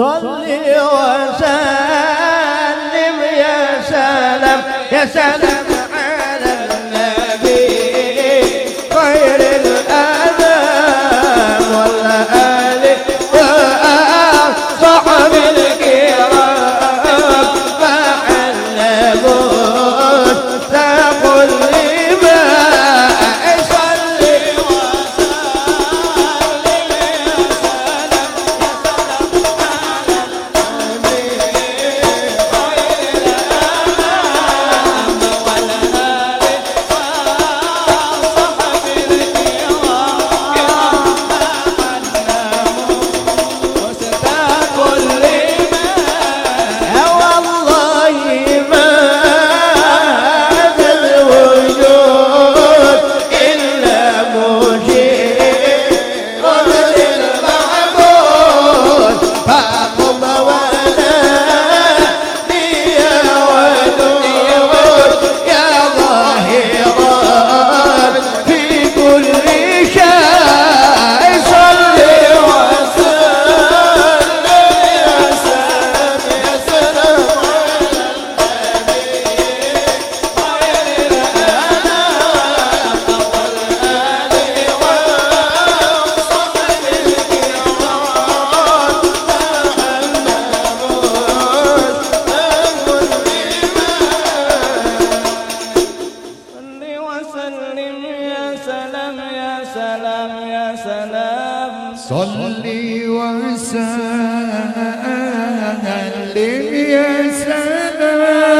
صلي وسلم يا سلام. يا سلام يا سلام. صلي وسلم يا سلام